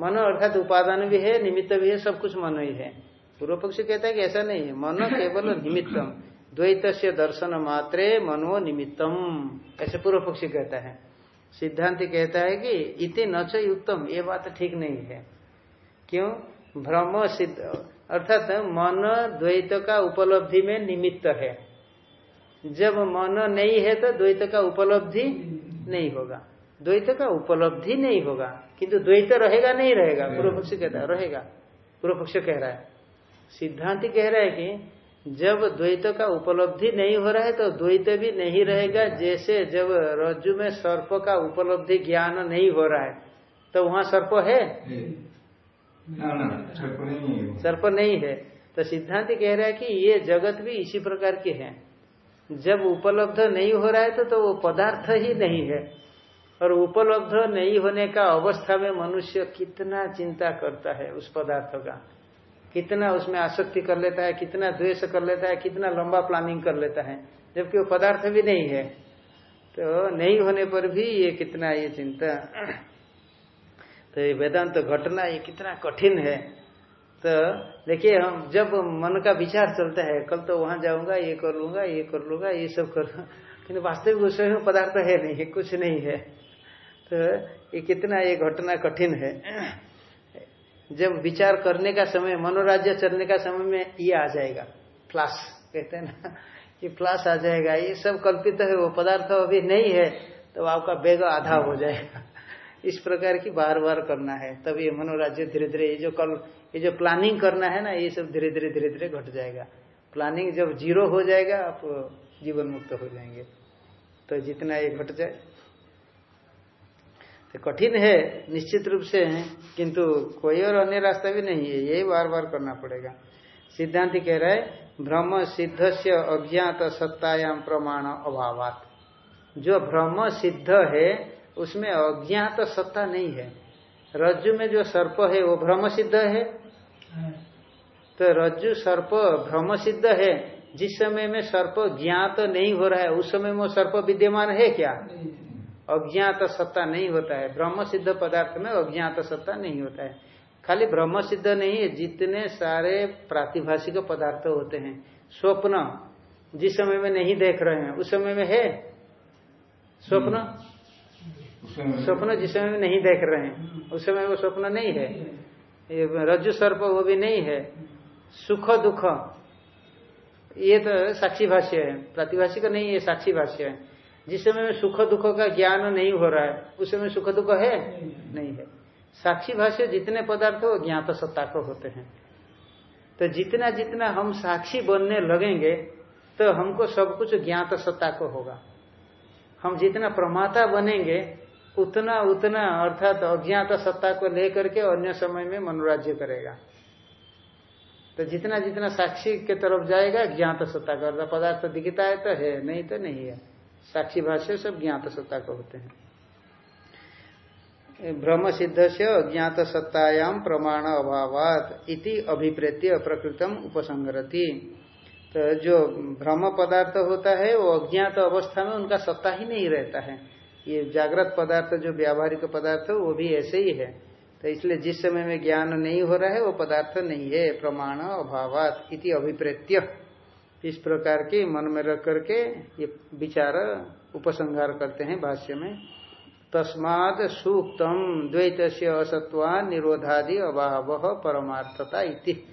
मनो अर्थात उपादान भी है, निमित्त भी है, सब कुछ मनो ही है। पूर्व पक्षी कहता है कि ऐसा नहीं है। मनो केवल निमित्तम। द्वैत से दर्शन मात्रे मनो निमित्तम। ऐसे पूर्व पक्षी कहता है। सिद्धांत कहता है कि इति न युक्तम, ये बात ठीक नहीं है। क्यों? भ्रम सिद्ध अर्थात मन द्वैत का उपलब्धि में निमित्त है। जब मन नहीं है तो द्वैत का उपलब्धि नहीं होगा। द्वैत का उपलब्धि नहीं होगा किंतु द्वैत रहेगा नहीं रहेगा। पूर्व पक्ष कहता है रहेगा। पूर्व पक्ष कह रहा है। सिद्धांत कह रहा है कि जब द्वैत का उपलब्धि नहीं हो रहा है तो द्वैत भी नहीं रहेगा। जैसे जब रज्जु में सर्प का उपलब्धि ज्ञान नहीं हो रहा है तो वहाँ सर्प है? सर्प नहीं है तो सिद्धांत कह रहा है कि ये जगत भी इसी प्रकार के हैं। जब उपलब्ध नहीं हो रहा है तो, तो वो पदार्थ ही नहीं है। और उपलब्ध नहीं होने का अवस्था में मनुष्य कितना चिंता करता है उस पदार्थ का। कितना उसमें आसक्ति कर लेता है कितना द्वेष कर लेता है कितना लंबा प्लानिंग कर लेता है। जबकि वो पदार्थ भी नहीं है। तो नहीं होने पर भी ये कितना ये चिंता। तो ये वेदांत तो घटना ये कितना कठिन है। तो देखिए, हम जब मन का विचार चलता है, कल तो वहाँ जाऊँगा, ये कर लूँगा, ये कर लूँगा, ये सब कर लेकिन वास्तविक उसमें पदार्थ है नहीं है कुछ नहीं है। तो ये कितना ये घटना कठिन है। जब विचार करने का समय, मनोराज्य चलने का समय में ये आ जाएगा। फ्लास कहते हैं ना, कि फ्लास आ जाएगा। ये सब कल्पित है, वो पदार्थ अभी नहीं है तो आपका बेग आधा हो जाएगा। इस प्रकार की बार बार करना है। तब ये मनोराज्य धीरे धीरे ये जो कल, ये जो प्लानिंग करना है ना, ये सब धीरे धीरे धीरे धीरे घट जाएगा। प्लानिंग जब ज़ीरो हो जाएगा, आप जीवन मुक्त हो जाएँगे। तो जितना ये घट जाए तो कठिन है, निश्चित रूप से है, किंतु कोई और अन्य रास्ता भी नहीं है, यही बार बार करना पड़ेगा। सिद्धांत कह रहा है भ्रम सिद्ध से अज्ञात सत्तायाम प्रमाण अभावात। जो भ्रम सिद्ध है उसमें अज्ञात तो सत्ता नहीं है। रज्जु में जो सर्प है वो भ्रम सिद्ध है। तो रज्जु सर्प भ्रम सिद्ध है। जिस समय में सर्प ज्ञात तो नहीं हो रहा है उस समय में सर्प विद्यमान है क्या? अज्ञात सत्ता नहीं होता है। ब्रह्म सिद्ध पदार्थ में अज्ञात सत्ता नहीं होता है। खाली ब्रह्म सिद्ध नहीं है जितने सारे प्रातिभाषिक पदार्थ होते हैं। स्वप्न जिस समय में नहीं देख रहे हैं उस समय में है? स्वप्न? स्वप्न जिस समय नहीं देख रहे हैं उस समय वो स्वप्न नहीं है। ये रज्जु सर्प वो भी नहीं है। सुख दुख। ये तो साक्षी भाष्य है। प्रतिभाषी का नहीं है साक्षी भाष्य है। जिस समय में सुख दुख का ज्ञान नहीं हो रहा है उस समय सुख दुख है? नहीं है। साक्षी भाष्य जितने पदार्थ वो ज्ञात सत्ता को होते हैं। तो जितना जितना हम साक्षी बनने लगेंगे तो हमको सब कुछ ज्ञात सत्ता को होगा। हम जितना प्रमाता बनेंगे उतना उतना, अर्थात अज्ञात सत्ता को लेकर के अन्य समय में मनोराज्य करेगा। तो जितना जितना साक्षी के तरफ़ जाएगा, ज्ञात सत्ता का अर्थात पदार्थ दिखता है तो है, नहीं तो नहीं है। साक्षी भाष्य सब ज्ञात सत्ता को होते हैं। भ्रम सिद्ध से अज्ञात सत्तायाम प्रमाण अभावात इति अभिप्रेत्य प्रकृतम उपसंगरति तो जो भ्रम पदार्थ होता है, वो अज्ञात अवस्था में उनका सत्ता ही नहीं रहता है। ये जागृत पदार्थ, जो व्यावहारिक पदार्थ, वो भी ऐसे ही है। तो इसलिए जिस समय में ज्ञान नहीं हो रहा है, वो पदार्थ नहीं है, प्रमाण अभावात इति अभिप्रेत्य। इस प्रकार के मन में रख करके ये विचार उपसंहार करते हैं भाष्य में। तस्माद सूक्तम द्वैत से असत्वा निरोधादि अभाव परमार्थता इति।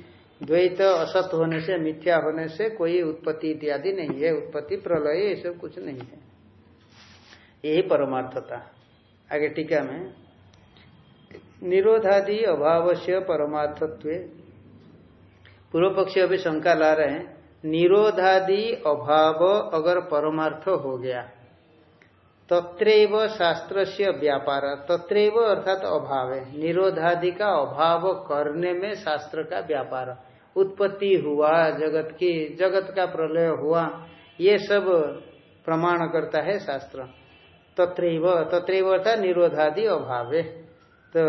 द्वैत असत होने से, मिथ्या होने से कोई उत्पत्ति इत्यादि नहीं है, उत्पत्ति प्रलय ये सब कुछ नहीं है। यही परमार्थता। आगे टीका में, निरोधादि अभाव से परमार्थत्व। पूर्व पक्षी अभी शंका ला रहे हैं, निरोधादि अभाव अगर परमार्थ हो गया, तत्रैव शास्त्र से व्यापार, तत्रैव अर्थात अभाव है। निरोधादि का अभाव करने में शास्त्र का व्यापार। उत्पत्ति हुआ, जगत की, जगत का प्रलय हुआ, ये सब प्रमाण करता है शास्त्र। तत्रैव तत्रैव अर्थात निरोधादि अभाव। तो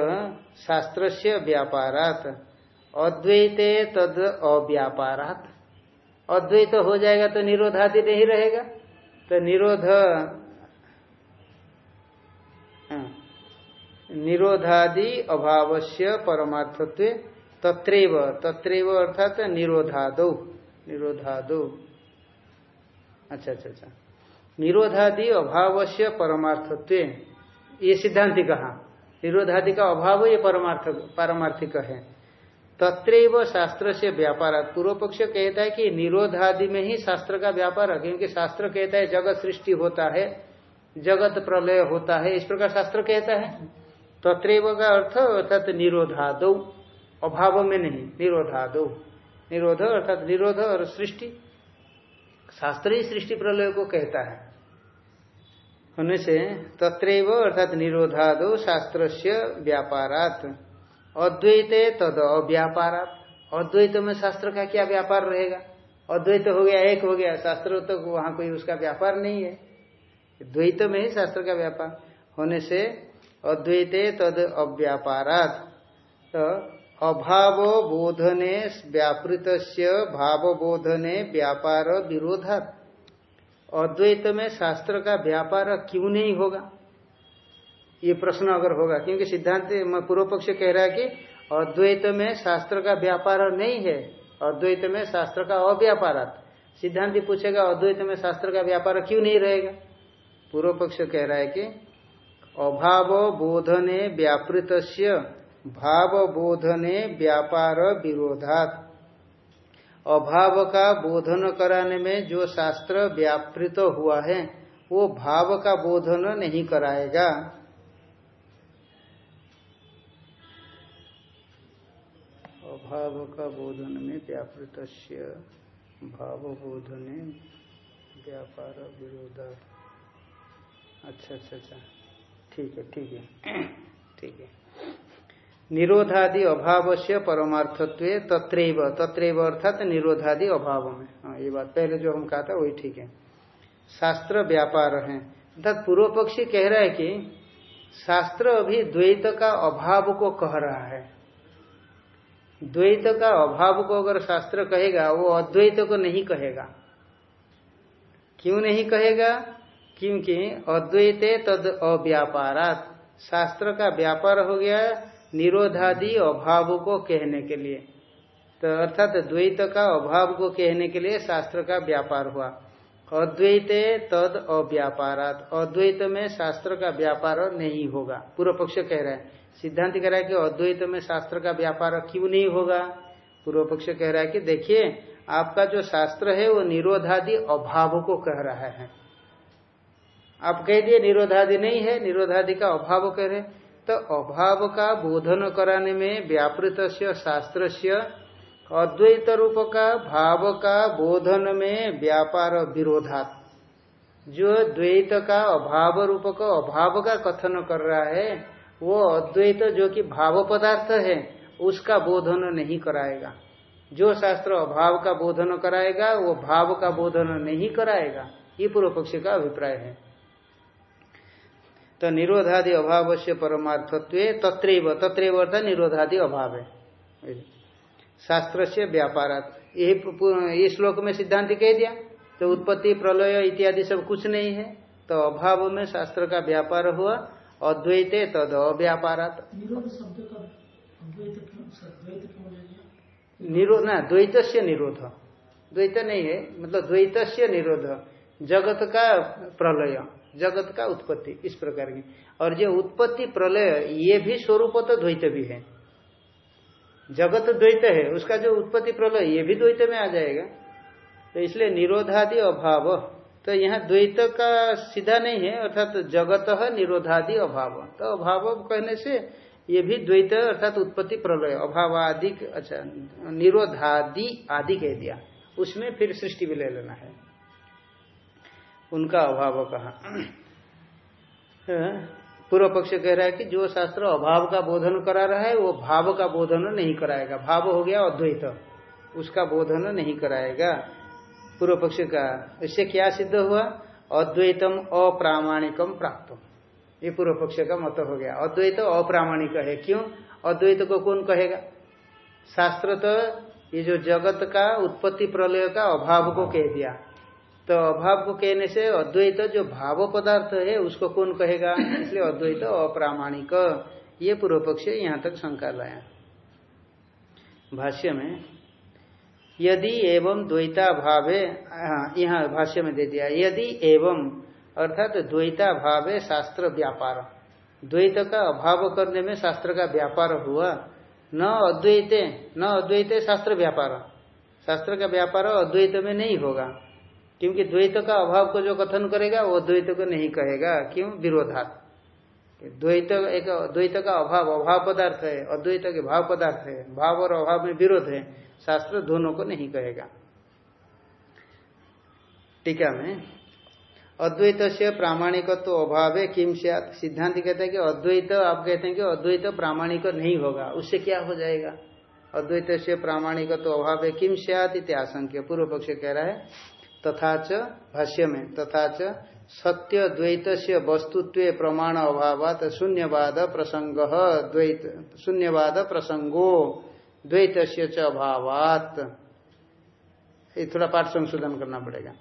शास्त्र से व्यापारात अद्वैते तद अव्यापारात। अद्वैत हो जाएगा तो निरोधादि नहीं रहेगा। तो निरोध हाँ, अभाव अभावस्य परमार्थत्व तत्रेव तत्रेव अर्थात निरोधादो निरोधादो। अच्छा अच्छा अच्छा। निरोधादि अभाव से परमार्थत्व। ये सिद्धांति कहा। निरोधादि का अभाव ये परमार्थ, पारमार्थिक है। तत्रेव शास्त्र से व्यापार। पूर्व पक्ष कहता है कि निरोधादि में ही शास्त्र का व्यापार है, क्योंकि शास्त्र कहता है जगत सृष्टि होता है, जगत प्रलय होता है, इस प्रकार शास्त्र कहता है। तत्रेव का अर्थ अर्थात निरोधादो। अभाव में नहीं, निरोधादो। निरोध अर्थात निरोध और सृष्टि। शास्त्र ही सृष्टि प्रलय को कहता है। होने से तत्रेव अर्थात निरोधादो शास्त्र से व्यापारात। अद्वैत तद अव्यापारात। अद्वैत में शास्त्र का क्या व्यापार रहेगा? अद्वैत हो गया, एक हो गया, शास्त्र तो वहाँ कोई उसका व्यापार नहीं है। द्वैत में ही शास्त्र का व्यापार। होने से अद्वैत तद अव्यापारात। तो अभाव बोधने व्यापृत भाव बोधने व्यापार विरोधा अद्वैत में शास्त्र का व्यापार क्यों नहीं होगा? ये प्रश्न अगर होगा, क्योंकि सिद्धांत पूर्व पक्ष कह रहा है कि अद्वैत में शास्त्र का व्यापार नहीं है, अद्वैत में शास्त्र का अव्यापार सिद्धांत पूछेगा, अद्वैत में शास्त्र का व्यापार क्यों नहीं रहेगा? पूर्व पक्ष कह रहा है कि अभाव बोधने व्यापृत भाव बोधने व्यापार विरोधात। अभाव का बोधन कराने में जो शास्त्र व्यापृत हुआ है, वो भाव का बोधन नहीं कराएगा। अभाव का बोधन में व्यापृत भाव बोधने व्यापार विरोधा अच्छा अच्छा अच्छा। ठीक है ठीक है। ठीक है। निरोधादि अभाव से परमार्थत्व तत्रेव तत्रेव अर्थात निरोधादि अभाव में हाँ ये बात पहले जो हम कहा था, वही ठीक है। शास्त्र व्यापार है। अर्थात पूर्व पक्षी कह रहा है कि शास्त्र अभी द्वैत का अभाव को कह रहा है। द्वैत का अभाव को अगर शास्त्र कहेगा, वो अद्वैत को नहीं कहेगा। क्यों नहीं कहेगा? क्योंकि अद्वैते तद अव्यापारात। शास्त्र का व्यापार हो गया निरोधादि अभाव को कहने के लिए। तो अर्थात द्वैत का अभाव को कहने के लिए शास्त्र का व्यापार हुआ। अद्वैत तद अव्यापारात। अद्वैत में शास्त्र का व्यापार नहीं होगा। पूर्व पक्ष कह रहा है। सिद्धांत कह रहा है कि अद्वैत में शास्त्र का व्यापार क्यों नहीं होगा? पूर्व पक्ष कह रहा है कि देखिए, आपका जो शास्त्र है, वो निरोधादि अभाव को कह रहा है। आप कह दिए निरोधादि नहीं है, निरोधादि का अभाव कह रहे तो अभाव का बोधन कराने में व्यापृत शास्त्र से अद्वैत रूप का भाव का बोधन में व्यापार विरोधात। जो द्वैत का अभाव रूप का अभाव का कथन कर रहा है, वो अद्वैत जो कि भाव पदार्थ है, उसका बोधन नहीं कराएगा। जो शास्त्र अभाव का बोधन कराएगा, वो भाव का बोधन नहीं कराएगा। ये पूर्व पक्षी का अभिप्राय है। तो निरोधादि अभाव से परमार्थत्व तत्रेव तत्रेव अर्थात निरोधादि अभाव। है शास्त्र से व्यापार ये श्लोक में सिद्धांत कह दिया तो उत्पत्ति प्रलय इत्यादि सब कुछ नहीं है तो अभाव में शास्त्र का व्यापार हुआ अद्वैते तद अव्यापारात। निरोध ना द्वैत से निरोध। द्वैत नहीं है मतलब द्वैत से निरोध। जगत का प्रलय। जगत का उत्पत्ति, इस प्रकार की। और जो उत्पत्ति प्रलय, ये भी स्वरूप तो द्वैत भी है। जगत द्वैत है, उसका जो उत्पत्ति प्रलय, ये भी द्वैत में आ जाएगा। तो इसलिए निरोधादि अभाव तो यहाँ द्वैत का सीधा नहीं है, अर्थात तो जगत निरोधादि अभाव। तो अभाव कहने से ये भी द्वैत, अर्थात उत्पत्ति प्रलय अभाव आदि अच्छा निरोधादि आदि कह दिया। उसमें फिर सृष्टि भी ले लेना है। उनका अभाव कहा। पूर्व पक्ष कह रहा है कि जो शास्त्र अभाव का बोधन करा रहा है, वो भाव का बोधन नहीं कराएगा। भाव हो गया अद्वैत, उसका बोधन नहीं कराएगा। पूर्व पक्ष का, इससे क्या सिद्ध हुआ? अद्वैतम अप्रामाणिकम प्राप्त ये पूर्व पक्ष का मत हो गया। अद्वैत अप्रामाणिक है। क्यों? अद्वैत को कौन कहेगा? शास्त्र तो ये जो जगत का उत्पत्ति प्रलय का अभाव को कह दिया। तो अभाव को कहने से अद्वैत जो भाव पदार्थ है, उसको कौन कहेगा? इसलिए अद्वैत अप्रामाणिक। ये पूर्व पक्ष यहाँ तक शंका लाया। भाष्य में, यदि एवं द्वैता भावे यहाँ भाष्य में दे दिया, यदि एवं, अर्थात द्वैता भावे शास्त्र व्यापार। द्वैत का अभाव करने में शास्त्र का व्यापार हुआ, न अद्वैते न अद्वैते शास्त्र व्यापार। शास्त्र का व्यापार अद्वैत में नहीं होगा। क्योंकि द्वैत का अभाव को जो कथन करेगा, वो द्वैत को नहीं कहेगा। क्यों? विरोधात। द्वैत एक, द्वैत का अभाव अभाव पदार्थ है अद्वैत के भाव पदार्थ है। भाव और अभाव में विरोध है, शास्त्र दोनों को नहीं कहेगा। टीका में अद्वैत से प्रामाणिकत्व तो अभाव है किम से सिद्धांत कहते हैं कि अद्वैत, आप कहते हैं कि अद्वैत प्रामाणिक नहीं होगा, उससे क्या हो जाएगा? अद्वैत से प्रामाणिकत्व तो अभाव है किम से आशंक्य। पूर्व पक्ष कह रहा है तथा च भाष्य में तथा च सत्य द्वैत वस्तुत्व प्रमाण अभाव शून्यवाद प्रसंग द्वैत, शून्यवाद प्रसंगो द्वैत से अभावात। ये थोड़ा पाठ संशोधन करना पड़ेगा।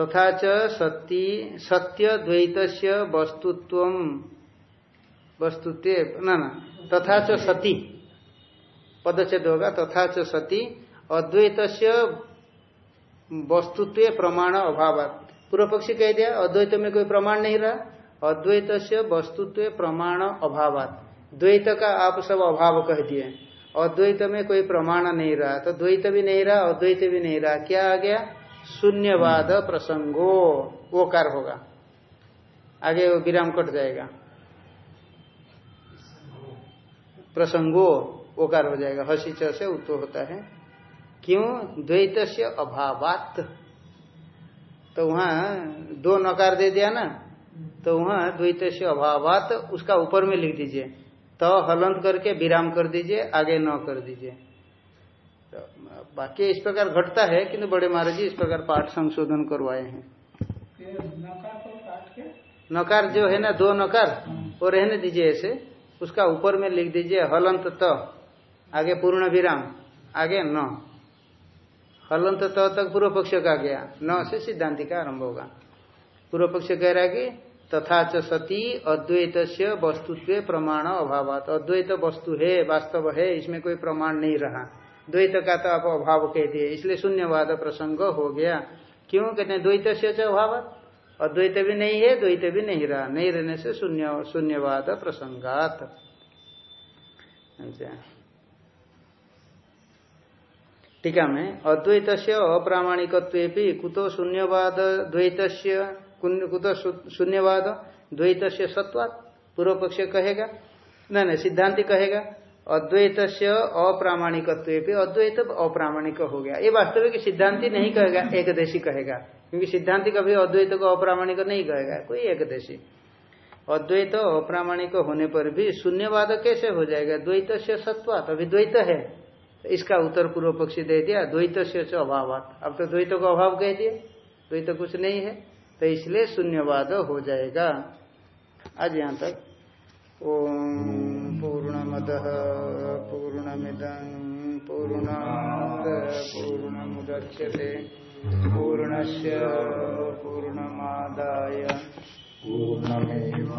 तथा च सत्य सत्य द्वैत वस्तुत्व वस्तुत्व, न न, तथा च सती, पदच्छेद होगा, तथा च सती अद्वैत वस्तुत्व प्रमाण अभाव पूर्व पक्षी कह दिया, अद्वैत में कोई प्रमाण नहीं रहा। अद्वैत से वस्तुत्व प्रमाण अभाव द्वैत का आप सब अभाव कह दिए। अद्वैत में कोई प्रमाण नहीं रहा तो द्वैत भी नहीं रहा, अद्वैत भी नहीं रहा। क्या आ गया? शून्यवाद प्रसंगो। वो कार होगा। आगे वो विराम कट जाएगा। प्रसंगो, वो कार हो जाएगा। हसी से उत्तो होता है। क्यों? द्वैत से अभावात। तो वहाँ दो नकार दे दिया ना? तो वहाँ द्वैत से अभावात उसका ऊपर में लिख दीजिए। तो हलंत करके विराम कर दीजिए आगे न कर दीजिए। तो बाकी इस प्रकार घटता है किंतु बड़े महाराज जी इस प्रकार पाठ संशोधन करवाए हैं। नकार जो है ना दो नकार वो रहने दीजिए ऐसे। उसका ऊपर में लिख दीजिए हलंत त आगे पूर्ण विराम आगे न। हलंत त तक पूर्व पक्ष का गया। न से सिद्धांति का आरंभ होगा। पूर्व पक्ष कह रहा है कि तथा च सती अद्वैत वस्तुत्व प्रमाण अभाव अद्वैत वस्तु है, वास्तव है, इसमें कोई प्रमाण नहीं रहा। द्वैत का तो आप अभाव कह दिए, इसलिए शून्यवाद प्रसंग हो गया। क्यों? कहते हैं द्वैत से अभाव अद्वैत भी नहीं है, द्वैत भी नहीं रहा। नहीं रहने से शून्य, शून्यवाद प्रसंगात। अच्छा। टीका में अद्वैत अप्रामाणिकत्व कुतो शून्यवाद द्वैत कुत शून्यवाद द्वैत सत्वात पूर्व पक्ष कहेगा? नहीं नहीं, सिद्धांति कहेगा। अद्वैत अप्रामाणिक अद्वैत अप्रामाणिक हो गया। ये वास्तविक सिद्धांति नहीं कहेगा, एकदेशी कहेगा। क्योंकि सिद्धांति कभी अद्वैत को अप्रामाणिक नहीं कहेगा, कोई एकदेशी। अद्वैत अप्रामाणिक होने पर भी शून्यवाद कैसे हो जाएगा? द्वैत से सत्वात, अभी द्वैत है। इसका उत्तर पूर्व पक्षी दे दिया, द्वैत से अभाव अब तो द्वैत को अभाव कह दिए, द्वैत कुछ नहीं है तो इसलिए शून्यवाद हो जाएगा। आज यहाँ तक। ओम पूर्णमद पूर्ण पूर्ण पूर्ण पूर्णमुदच्यते। पूर्णश पूर्णमादाय। पूर्णमेव